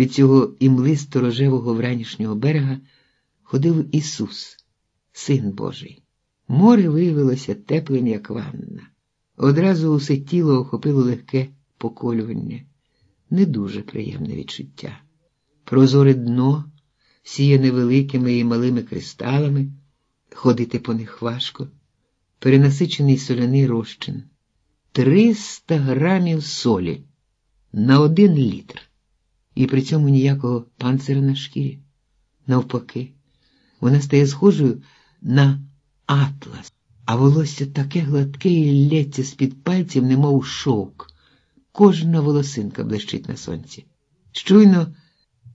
від цього імлисто рожевого вранішнього берега ходив Ісус, Син Божий. Море виявилося теплим, як ванна. Одразу усе тіло охопило легке поколювання, не дуже приємне відчуття. Прозоре дно, сіяне великими і малими кристалами, ходити по них важко, перенасичений соляний розчин, триста грамів солі на один літр, і при цьому ніякого панцира на шкірі. Навпаки, вона стає схожою на атлас, а волосся таке гладке і лється з-під пальців, немов шовк. Кожна волосинка блищить на сонці. Щойно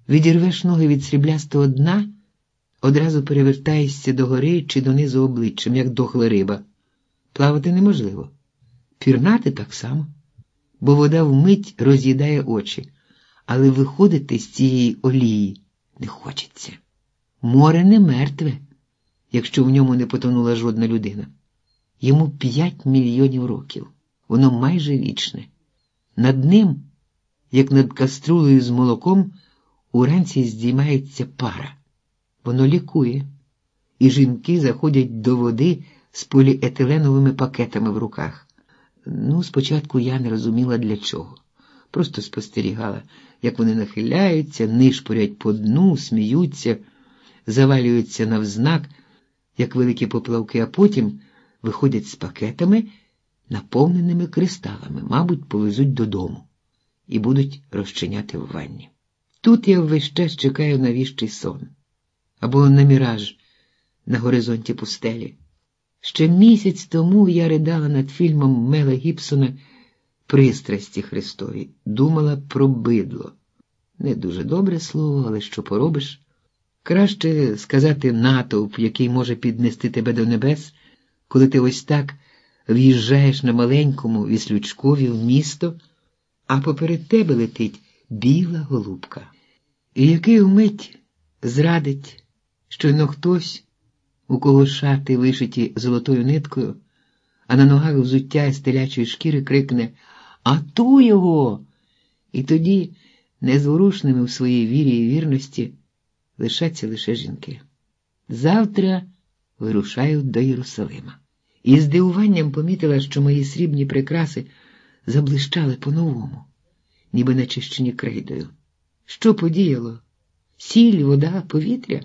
відірвеш ноги від сріблястого дна, одразу перевертаєшся догори чи донизу обличчям, як дохла риба. Плавати неможливо. Пірнати так само, бо вода вмить роз'їдає очі, але виходити з цієї олії не хочеться. Море не мертве, якщо в ньому не потонула жодна людина. Йому п'ять мільйонів років, воно майже вічне. Над ним, як над каструлею з молоком, уранці здіймається пара. Воно лікує, і жінки заходять до води з поліетиленовими пакетами в руках. Ну, спочатку я не розуміла для чого. Просто спостерігала, як вони нахиляються, нишпорять по дну, сміються, завалюються навзнак, як великі поплавки, а потім виходять з пакетами, наповненими кристалами, мабуть, повезуть додому і будуть розчиняти в ванні. Тут я весь час чекаю на віщий сон або на міраж на горизонті пустелі. Ще місяць тому я ридала над фільмом Мела Гібсона Пристрасті Христові, думала про бидло. Не дуже добре слово, але що поробиш? Краще сказати натовп, який може піднести тебе до небес, коли ти ось так в'їжджаєш на маленькому віслючкові в місто, а поперед тебе летить біла голубка. І який вмить зрадить, щойно хтось, у кого шати вишиті золотою ниткою, а на ногах взуття з телячої шкіри крикне А ту його! І тоді, незворушними в своїй вірі і вірності, лишаться лише жінки. Завтра вирушаю до Єрусалима. І з дивуванням помітила, що мої срібні прикраси заблищали по-новому, ніби начищені крейдою. Що подіяло? Сіль, вода, повітря?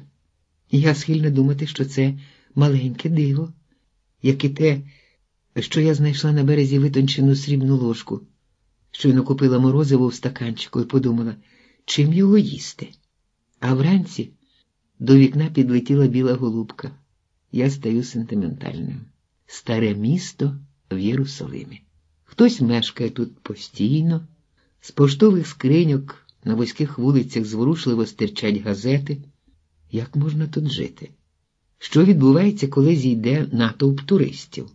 Я схильна думати, що це маленьке диво, як і те, що я знайшла на березі витончену срібну ложку, щойно купила морозиво в стаканчику і подумала, чим його їсти. А вранці до вікна підлетіла біла голубка. Я стаю сентиментальним. Старе місто в Єрусалимі. Хтось мешкає тут постійно, з поштових скриньок на вузьких вулицях зворушливо стирчать газети. Як можна тут жити? Що відбувається, коли зійде натовп туристів?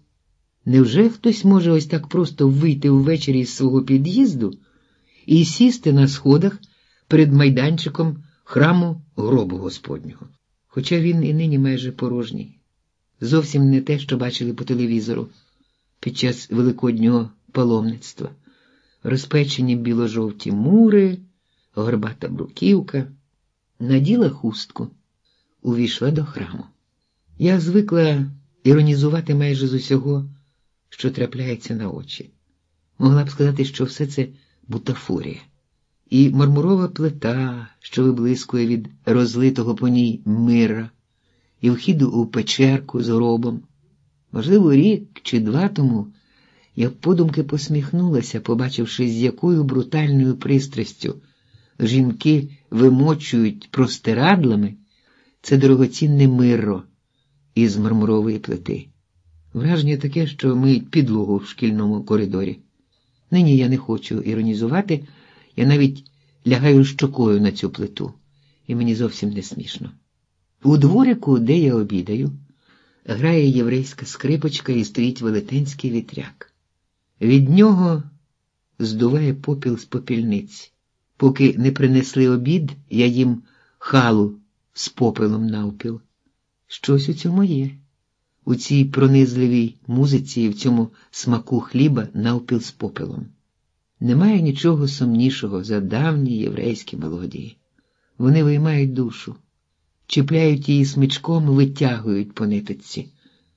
Невже хтось може ось так просто вийти ввечері з свого під'їзду і сісти на сходах перед майданчиком храму гробу Господнього? Хоча він і нині майже порожній. Зовсім не те, що бачили по телевізору під час великоднього паломництва, розпечені біло-жовті мури, горбата бруківка, наділа хустку, увійшла до храму. Я звикла іронізувати майже з усього, що трапляється на очі. Могла б сказати, що все це бутафорія. І мармурова плита, що виблискує від розлитого по ній мира, і вхіду у печерку з гробом. Можливо, рік чи два тому я подумки посміхнулася, побачивши, з якою брутальною пристрастю жінки вимочують простирадлами це дорогоцінне мирро із мармурової плити. Враження таке, що миють підлогу в шкільному коридорі. Нині я не хочу іронізувати, я навіть лягаю щокою на цю плиту, і мені зовсім не смішно. У дворику, де я обідаю, грає єврейська скрипочка і стоїть велетенський вітряк. Від нього здуває попіл з попільниць. Поки не принесли обід, я їм халу з попелом навпіл. Щось у цьому є. У цій пронизливій музиці і в цьому смаку хліба навпіл з попелом. Немає нічого сумнішого за давні єврейські мелодії. Вони виймають душу, чіпляють її смичком, витягують по ниточці.